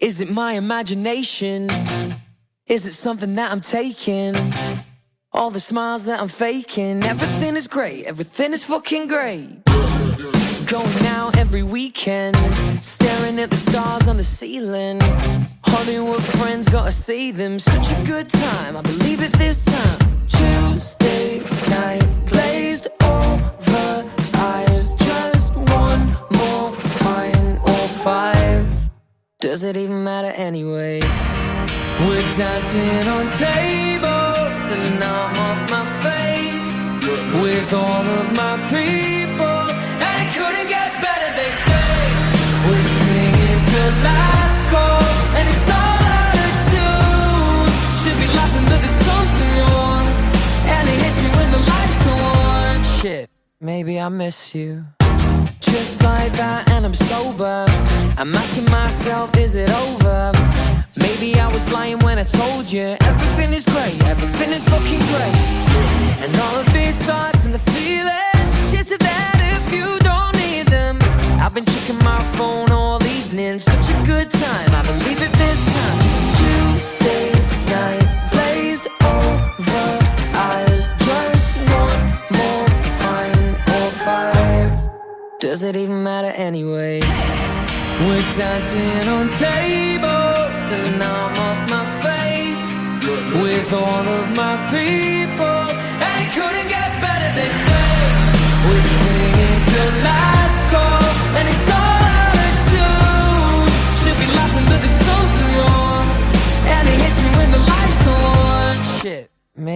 Is it my imagination? Is it something that I'm taking? All the smiles that I'm faking. Everything is great, everything is fucking great. Going out every weekend, staring at the stars on the ceiling. Hollywood friends gotta see them. Such a good time, I believe it this time. Tuesday night. Does it even matter anyway? We're dancing on tables and I'm off my face with all of my people, and it couldn't get better. They say we're singing to last call, and it's all out of tune. Should be laughing, but there's something wrong, and it hits me when the lights go on. Shit, maybe I miss you. Just like that, and I'm sober. I'm asking myself, is it over? Maybe I was lying when I told you everything is great, everything is fucking great. And all of these thoughts and the feelings, just that if you don't need them. I've been checking my phone all evening, such a good time. I believe it Does it even matter anyway? We're dancing on tables and I'm off my face with all of my people,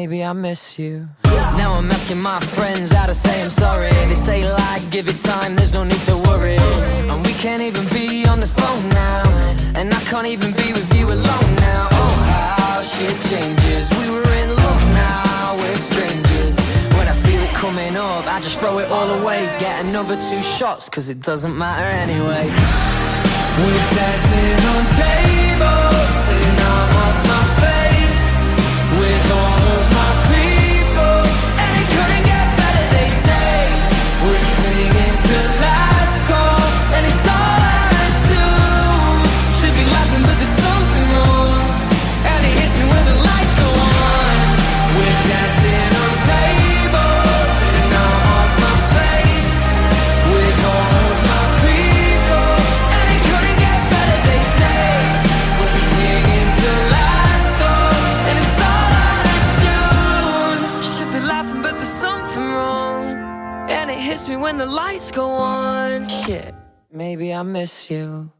Maybe I miss you. Now I'm asking my friends how to say I'm sorry. They say like, give it time, there's no need to worry. And we can't even be on the phone now. And I can't even be with you alone now. Oh, how shit changes. We were in love, now we're strangers. When I feel it coming up, I just throw it all away. Get another two shots, cause it doesn't matter anyway. We're dancing on tables, me when the lights go on. Shit, maybe I miss you.